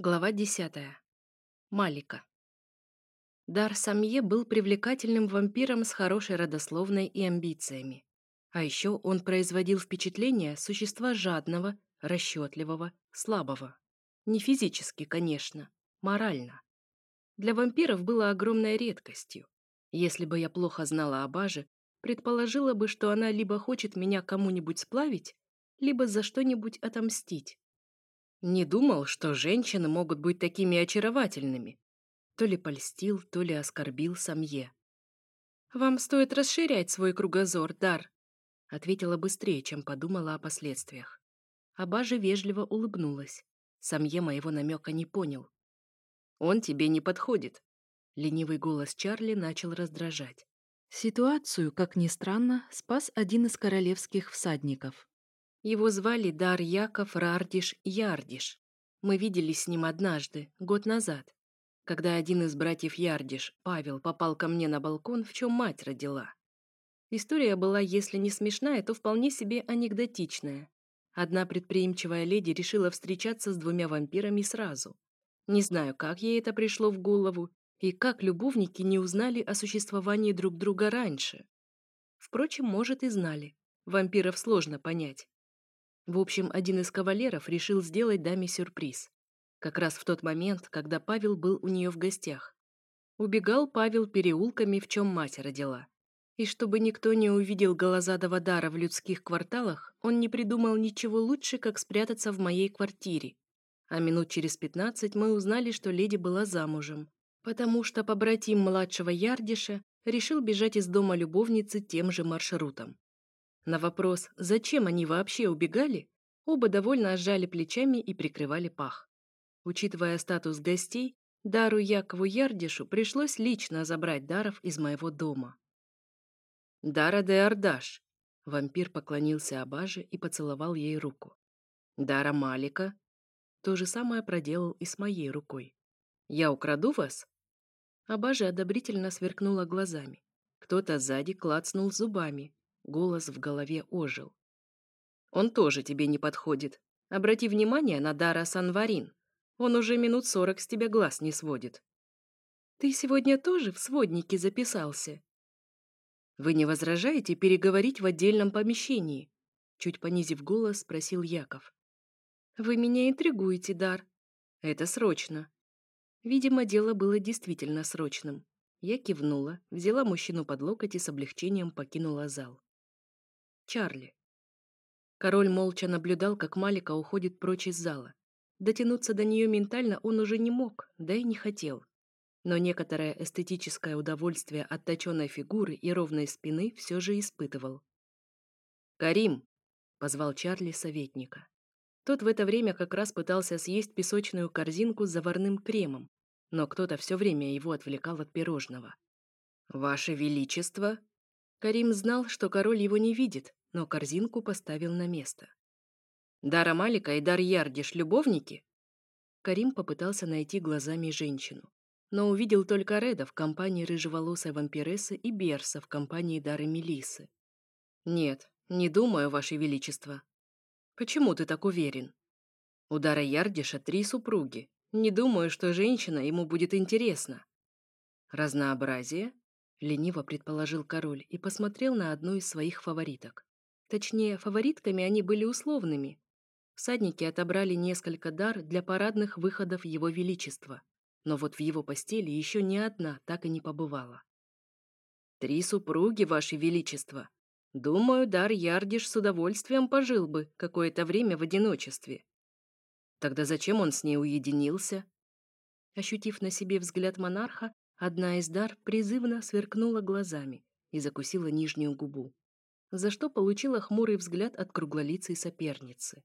Глава 10. Малика. Дар Самье был привлекательным вампиром с хорошей родословной и амбициями. А еще он производил впечатление существа жадного, расчетливого, слабого. Не физически, конечно, морально. Для вампиров было огромной редкостью. Если бы я плохо знала о Баже, предположила бы, что она либо хочет меня кому-нибудь сплавить, либо за что-нибудь отомстить. Не думал, что женщины могут быть такими очаровательными. То ли польстил, то ли оскорбил Самье. «Вам стоит расширять свой кругозор, Дар», — ответила быстрее, чем подумала о последствиях. Аба же вежливо улыбнулась. Самье моего намека не понял. «Он тебе не подходит», — ленивый голос Чарли начал раздражать. Ситуацию, как ни странно, спас один из королевских всадников. Его звали Дар Яков Рардиш Ярдиш. Мы виделись с ним однажды, год назад, когда один из братьев Ярдиш, Павел, попал ко мне на балкон, в чем мать родила. История была, если не смешная, то вполне себе анекдотичная. Одна предприимчивая леди решила встречаться с двумя вампирами сразу. Не знаю, как ей это пришло в голову, и как любовники не узнали о существовании друг друга раньше. Впрочем, может, и знали. Вампиров сложно понять. В общем, один из кавалеров решил сделать даме сюрприз. Как раз в тот момент, когда Павел был у нее в гостях. Убегал Павел переулками, в чем мать родила. И чтобы никто не увидел Голозадова дара в людских кварталах, он не придумал ничего лучше, как спрятаться в моей квартире. А минут через пятнадцать мы узнали, что леди была замужем. Потому что побратим младшего Ярдиша решил бежать из дома любовницы тем же маршрутом. На вопрос, зачем они вообще убегали, оба довольно ожали плечами и прикрывали пах. Учитывая статус гостей, Дару Якову Ярдишу пришлось лично забрать даров из моего дома. «Дара де Ардаш», — вампир поклонился Абаже и поцеловал ей руку. «Дара Малика». То же самое проделал и с моей рукой. «Я украду вас?» Абажа одобрительно сверкнула глазами. Кто-то сзади клацнул зубами, Голос в голове ожил. «Он тоже тебе не подходит. Обрати внимание на Дара Санварин. Он уже минут сорок с тебя глаз не сводит». «Ты сегодня тоже в своднике записался?» «Вы не возражаете переговорить в отдельном помещении?» Чуть понизив голос, спросил Яков. «Вы меня интригуете, Дар. Это срочно». Видимо, дело было действительно срочным. Я кивнула, взяла мужчину под локоть и с облегчением покинула зал. Чарли. Король молча наблюдал, как Малика уходит прочь из зала. Дотянуться до нее ментально он уже не мог, да и не хотел. Но некоторое эстетическое удовольствие от точенной фигуры и ровной спины все же испытывал. «Карим!» — позвал Чарли советника. Тот в это время как раз пытался съесть песочную корзинку с заварным кремом, но кто-то все время его отвлекал от пирожного. «Ваше Величество!» Карим знал, что король его не видит, но корзинку поставил на место. «Дара Малика и Дар Ярдиш — любовники?» Карим попытался найти глазами женщину, но увидел только Реда в компании рыжеволосой вампирессы и Берса в компании Дары Мелисы. «Нет, не думаю, Ваше Величество». «Почему ты так уверен?» У Дара Ярдиша три супруги. Не думаю, что женщина ему будет интересна. Разнообразие? Лениво предположил король и посмотрел на одну из своих фавориток. Точнее, фаворитками они были условными. Всадники отобрали несколько дар для парадных выходов Его Величества, но вот в его постели еще ни одна так и не побывала. «Три супруги, Ваше Величество. Думаю, дар Ярдиш с удовольствием пожил бы какое-то время в одиночестве. Тогда зачем он с ней уединился?» Ощутив на себе взгляд монарха, одна из дар призывно сверкнула глазами и закусила нижнюю губу за что получила хмурый взгляд от круглолицей соперницы.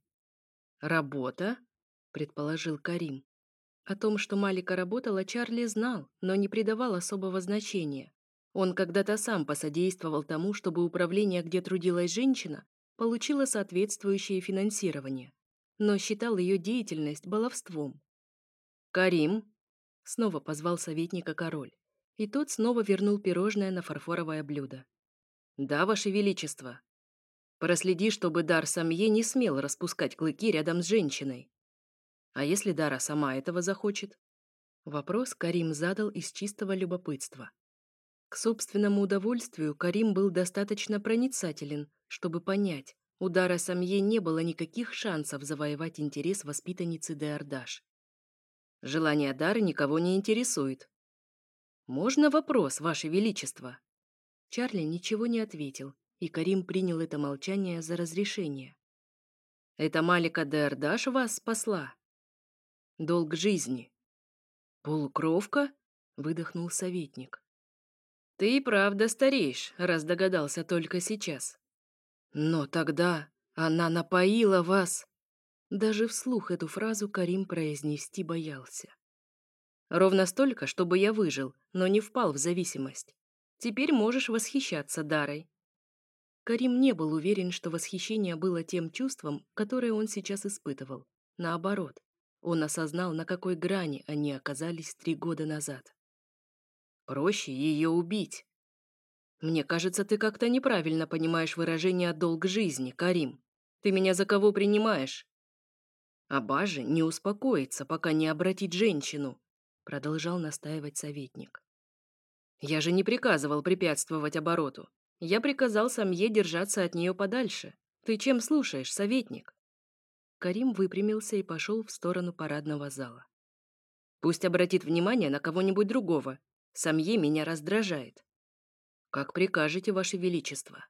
«Работа?» — предположил Карим. О том, что Малика работала, Чарли знал, но не придавал особого значения. Он когда-то сам посодействовал тому, чтобы управление, где трудилась женщина, получило соответствующее финансирование, но считал ее деятельность баловством. «Карим!» — снова позвал советника король, и тот снова вернул пирожное на фарфоровое блюдо. «Да, Ваше Величество. Проследи, чтобы дар Самье не смел распускать клыки рядом с женщиной». А если Дара сама этого захочет? Вопрос Карим задал из чистого любопытства. К собственному удовольствию Карим был достаточно проницателен, чтобы понять, у Дара Самье не было никаких шансов завоевать интерес воспитанницы Деордаш. Желание Дары никого не интересует. «Можно вопрос, Ваше Величество?» Чарли ничего не ответил, и Карим принял это молчание за разрешение. «Это Малика Деордаш вас спасла?» «Долг жизни». «Полукровка?» — выдохнул советник. «Ты и правда стареешь, раз догадался только сейчас». «Но тогда она напоила вас!» Даже вслух эту фразу Карим произнести боялся. «Ровно столько, чтобы я выжил, но не впал в зависимость. Теперь можешь восхищаться Дарой». Карим не был уверен, что восхищение было тем чувством, которое он сейчас испытывал. Наоборот, он осознал, на какой грани они оказались три года назад. «Проще ее убить», «Мне кажется, ты как-то неправильно понимаешь выражение «долг жизни», Карим. Ты меня за кого принимаешь?» Абажи не успокоится, пока не обратить женщину, продолжал настаивать советник. Я же не приказывал препятствовать обороту. Я приказал Самье держаться от нее подальше. Ты чем слушаешь, советник? Карим выпрямился и пошел в сторону парадного зала. Пусть обратит внимание на кого-нибудь другого. Самье меня раздражает. Как прикажете, Ваше Величество.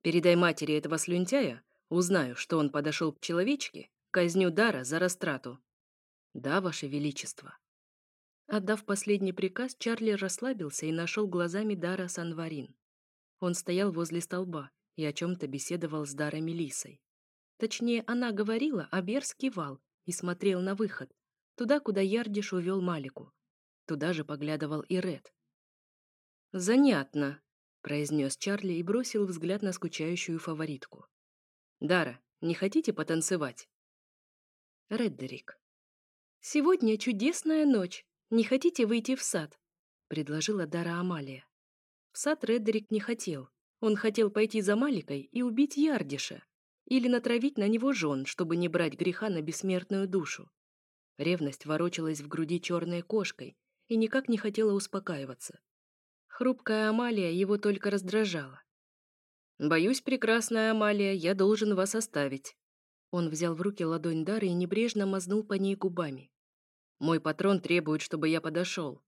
Передай матери этого слюнтяя, узнаю, что он подошел к человечке, Казню Дара за растрату. Да, Ваше Величество. Отдав последний приказ, Чарли расслабился и нашел глазами Дара Санварин. Он стоял возле столба и о чем-то беседовал с Дарой Мелисой. Точнее, она говорила, а Берс кивал и смотрел на выход, туда, куда Ярдиш увел Малику. Туда же поглядывал и Ред. «Занятно», — произнес Чарли и бросил взгляд на скучающую фаворитку. «Дара, не хотите потанцевать?» Реддерик. «Сегодня чудесная ночь. Не хотите выйти в сад?» — предложила Дара Амалия. В сад Реддерик не хотел. Он хотел пойти за Маликой и убить Ярдиша. Или натравить на него жен, чтобы не брать греха на бессмертную душу. Ревность ворочалась в груди черной кошкой и никак не хотела успокаиваться. Хрупкая Амалия его только раздражала. «Боюсь, прекрасная Амалия, я должен вас оставить», он взял в руки ладонь Дары и небрежно мазнул по ней губами. «Мой патрон требует, чтобы я подошел».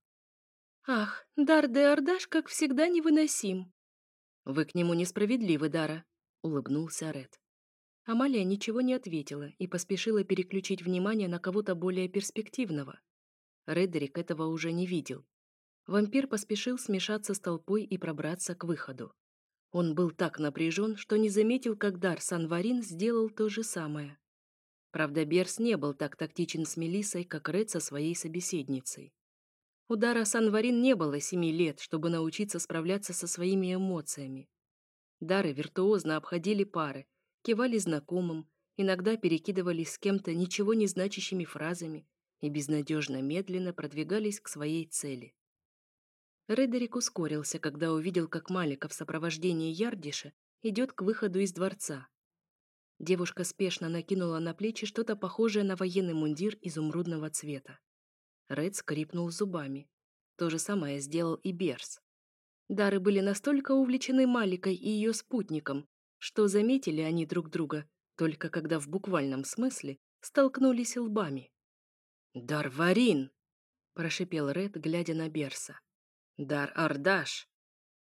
«Ах, Дар де Ордаш, как всегда, невыносим!» «Вы к нему несправедливы, Дара», — улыбнулся Ред. Амалия ничего не ответила и поспешила переключить внимание на кого-то более перспективного. Редерик этого уже не видел. Вампир поспешил смешаться с толпой и пробраться к выходу. Он был так напряжен, что не заметил, как Дар Санварин сделал то же самое. Правда, Берс не был так тактичен с Мелиссой, как Ред со своей собеседницей. У Дара Санварин не было семи лет, чтобы научиться справляться со своими эмоциями. Дары виртуозно обходили пары, кивали знакомым, иногда перекидывались с кем-то ничего не значащими фразами и безнадежно медленно продвигались к своей цели. Редерик ускорился, когда увидел, как Малика в сопровождении Ярдиша идет к выходу из дворца. Девушка спешно накинула на плечи что-то похожее на военный мундир изумрудного цвета. Ред скрипнул зубами. То же самое сделал и Берс. Дары были настолько увлечены Маликой и ее спутником, что заметили они друг друга, только когда в буквальном смысле столкнулись лбами. «Дарварин!» – прошипел Ред, глядя на Берса. Дар Ардаш.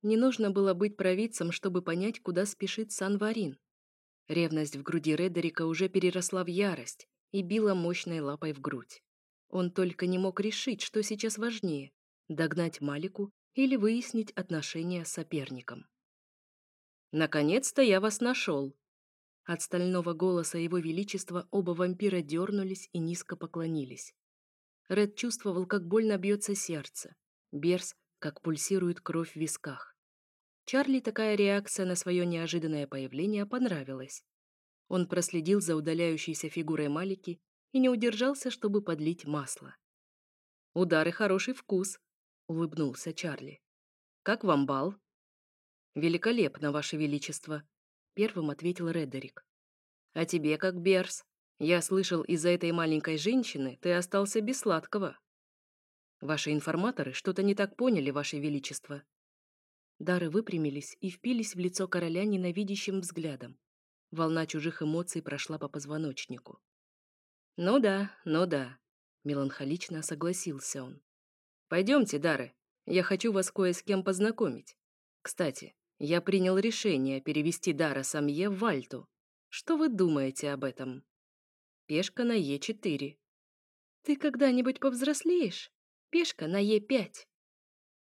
Не нужно было быть провидцем, чтобы понять, куда спешит Санварин. Ревность в груди Редерика уже переросла в ярость и била мощной лапой в грудь. Он только не мог решить, что сейчас важнее – догнать Малику или выяснить отношения с соперником. «Наконец-то я вас нашел!» От стального голоса его величества оба вампира дернулись и низко поклонились. Ред чувствовал, как больно бьется сердце. Берс как пульсирует кровь в висках. Чарли такая реакция на свое неожиданное появление понравилась. Он проследил за удаляющейся фигурой Малики и не удержался, чтобы подлить масло. «Удары хороший вкус», — улыбнулся Чарли. «Как вам бал?» «Великолепно, Ваше Величество», — первым ответил Редерик. «А тебе как, Берс? Я слышал, из-за этой маленькой женщины ты остался без сладкого. Ваши информаторы что-то не так поняли, Ваше Величество. Дары выпрямились и впились в лицо короля ненавидящим взглядом. Волна чужих эмоций прошла по позвоночнику. «Ну да, ну да», — меланхолично согласился он. «Пойдемте, Дары, я хочу вас кое с кем познакомить. Кстати, я принял решение перевести Дара Самье в Вальту. Что вы думаете об этом?» Пешка на Е4. «Ты когда-нибудь повзрослеешь? Пешка на Е5».